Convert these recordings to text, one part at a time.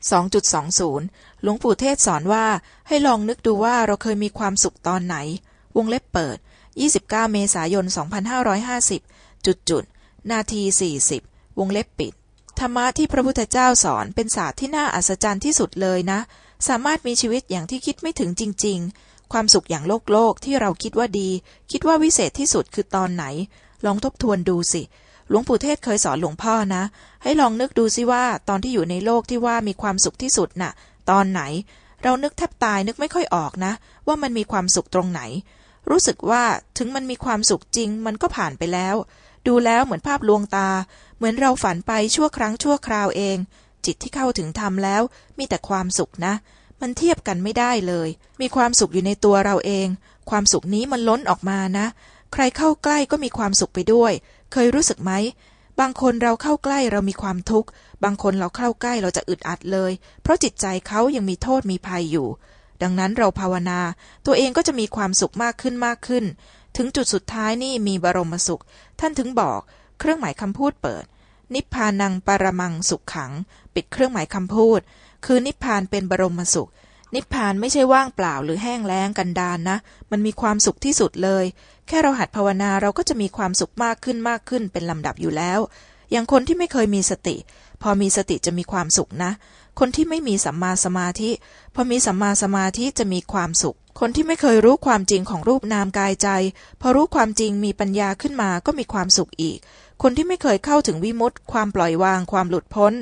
2.20 หลวงปู่เทศสอนว่าให้ลองนึกดูว่าเราเคยมีความสุขตอนไหน วงเล็บเปิด 29 เมษายน 2550 จุดจุด นาที 40 วงเล็บปิด ธรรมะที่พระพุทธเจ้าสอนเป็นศาสตร์ที่น่าอัศจรรย์ที่สุดเลยนะ สามารถมีชีวิตอย่างที่คิดไม่ถึงจริง ๆ ความสุขอย่างโลกโลกที่เราคิดว่าดี คิดว่าวิเศษที่สุดคือตอนไหน ลองทบทวนดูสิ หลวงปู่เทศเคยสอนหลวงพ่อนะ ให้ลองนึกดูสิว่าตอนที่อยู่ในโลกที่ว่ามีความสุขที่สุดน่ะ ตอนไหน เรานึกแทบตายนึกไม่ค่อยออกนะ ว่ามันมีความสุขตรงไหน รู้สึกว่าถึงมันมีความสุขจริง มันก็ผ่านไปแล้ว ดูแล้วเหมือนภาพลวงตา เหมือนเราฝันไปชั่วครั้งชั่วคราวเอง จิตที่เข้าถึงธรรมแล้ว มีแต่ความสุขนะ มันเทียบกันไม่ได้เลย มีความสุขอยู่ในตัวเราเอง ความสุขนี้มันล้นออกมานะ ใครเข้าใกล้ก็มีความสุขไปด้วย เคยรู้สึกไหม บางคนเราเข้าใกล้เรามีความทุกข์ บางคนเราเข้าใกล้เราจะอึดอัดเลย เพราะจิตใจเขายังมีโทษมีภัยอยู่ ดังนั้นเราภาวนา ตัวเองก็จะมีความสุขมากขึ้นมากขึ้น ถึงจุดสุดท้ายนี่มีบรมสุข ท่านถึงบอก เครื่องหมายคำพูดเปิด นิพพานังปรมังสุขขัง ปิดเครื่องหมายคำพูด คือนิพพานเป็นบรมสุข นิพพานไม่ใช่ว่างเปล่าหรือแห้งแล้งกันดานนะ มันมีความสุขที่สุดเลย แค่เราหัดภาวนาเราก็จะมีความสุขมากขึ้นมากขึ้นเป็นลำดับอยู่แล้ว อย่างคนที่ไม่เคยมีสติ พอมีสติจะมีความสุขนะ คนที่ไม่มีสัมมาสมาธิ พอมีสัมมาสมาธิจะมีความสุข คนที่ไม่เคยรู้ความจริงของรูปนามกายใจ พอรู้ความจริงมีปัญญาขึ้นมาก็มีความสุขอีก คนที่ไม่เคยเข้าถึงวิมุตติความปล่อยวางความหลุดพ้น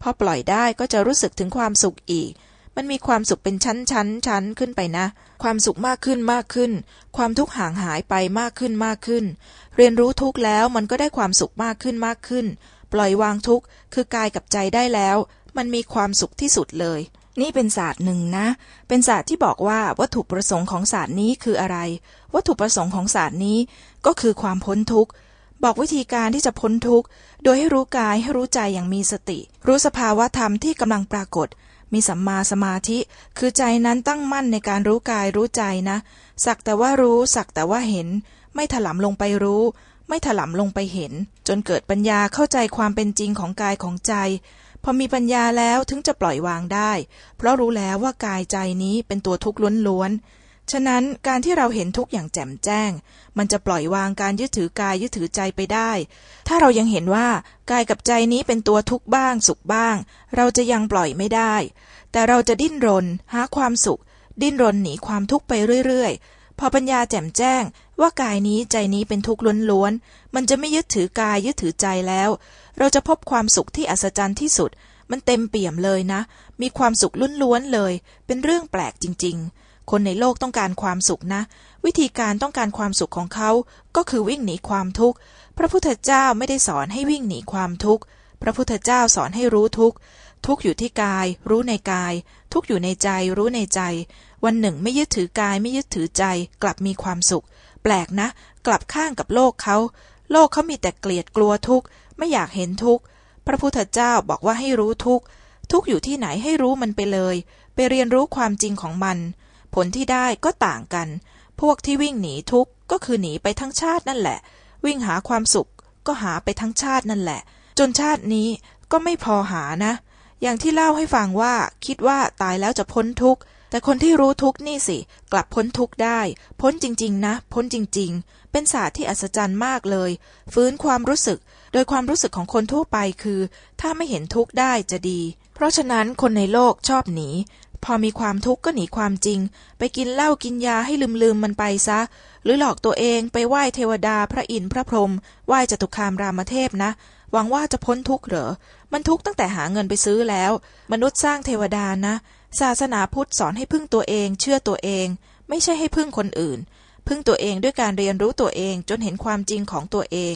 พอปล่อยได้ก็จะรู้สึกถึงความสุขอีก มันมีความสุขเป็นชั้นชั้นชั้นขึ้นไปนะ ความสุขมากขึ้นมากขึ้น ความทุกข์ห่างหายไปมากขึ้นมากขึ้น เรียนรู้ทุกข์แล้วมันก็ได้ความสุขมากขึ้นมากขึ้น ปล่อยวางทุกข์คือกายกับใจได้แล้ว มันมีความสุขที่สุดเลย นี่เป็นศาสตร์หนึ่งนะ เป็นศาสตร์ที่บอกว่าวัตถุประสงค์ของศาสตร์นี้คืออะไร วัตถุประสงค์ของศาสตร์นี้ก็คือความพ้นทุกข์บอกวิธีการที่จะพ้นทุกข์ โดยให้รู้กายให้รู้ใจอย่างมีสติ รู้สภาวะธรรมที่กำลังปรากฏ มีสัมมาสมาธิ คือใจนั้นตั้งมั่นในการรู้กายรู้ใจนะ สักแต่ว่ารู้สักแต่ว่าเห็น ไม่ถลำลงไปรู้ ไม่ถลำลงไปเห็น จนเกิดปัญญาเข้าใจความเป็นจริงของกายของใจ พอมีปัญญาแล้วถึงจะปล่อยวางได้ เพราะรู้แล้วว่ากายใจนี้เป็นตัวทุกข์ล้วนๆ ฉะนั้นการที่เราเห็นทุกอย่างแจ่มแจ้ง มันจะปล่อยวางการยึดถือกายยึดถือใจไปได้ ถ้าเรายังเห็นว่ากายกับใจนี้เป็นตัวทุกข์บ้าง สุขบ้าง เราจะยังปล่อยไม่ได้ แต่เราจะดิ้นรน หาความสุข ดิ้นรนหนีความทุกข์ไปเรื่อยๆ พอปัญญาแจ่มแจ้ง ว่ากายนี้ใจนี้เป็นทุกข์ล้วนๆ มันจะไม่ยึดถือกายยึดถือใจแล้ว เราจะพบความสุขที่อัศจรรย์ที่สุด มันเต็มเปี่ยมเลยนะ มีความสุขล้วนๆเลย เป็นเรื่องแปลกจริง ๆ คนในโลกต้องการความสุขนะ วิธีการต้องการความสุขของเขา ก็คือวิ่งหนีความทุกข์ พระพุทธเจ้าไม่ได้สอนให้วิ่งหนีความทุกข์ พระพุทธเจ้าสอนให้รู้ทุกข์ ทุกข์อยู่ที่กาย รู้ในกาย ทุกข์อยู่ในใจ รู้ในใจ วันหนึ่งไม่ยึดถือกายไม่ยึดถือใจ กลับมีความสุข แปลกนะ กลับข้างกับโลกเขา โลกเขามีแต่เกลียดกลัวทุกข์ ไม่อยากเห็นทุกข์ พระพุทธเจ้าบอกว่าให้รู้ทุกข์ ทุกข์อยู่ที่ไหนให้รู้มันไปเลย ไปเรียนรู้ความจริงของมัน ผลที่ได้ก็ต่างกัน พวกที่วิ่งหนีทุกข์ก็คือหนีไปทั้งชาตินั่นแหละ วิ่งหาความสุขก็หาไปทั้งชาตินั่นแหละ จนชาตินี้ก็ไม่พอหานะ อย่างที่เล่าให้ฟังว่าคิดว่าตายแล้วจะพ้นทุกข์แต่คนที่รู้ทุกข์นี่สิ กลับพ้นทุกข์ได้ พ้นจริง ๆ นะ พ้นจริง ๆ เป็นศาสตร์ที่อัศจรรย์มากเลย ฟื้นความรู้สึก โดยความรู้สึกของคนทั่วไปคือ ถ้าไม่เห็นทุกข์ได้จะดี เพราะฉะนั้นคนในโลกชอบหนี พอมีความทุกข์ก็หนีความจริง ไปกินเหล้ากินยาให้ลืมลืมมันไปซะ หรือหลอกตัวเองไปไหว้เทวดาพระอินทร์พระพรหมไหว้จตุคามรามเทพนะ หวังว่าจะพ้นทุกข์เหรอ มันทุกข์ตั้งแต่หาเงินไปซื้อแล้ว มนุษย์สร้างเทวดานะ ศาสนาพุทธสอนให้พึ่งตัวเอง เชื่อตัวเอง ไม่ใช่ให้พึ่งคนอื่น พึ่งตัวเองด้วยการเรียนรู้ตัวเองจนเห็นความจริงของตัวเอง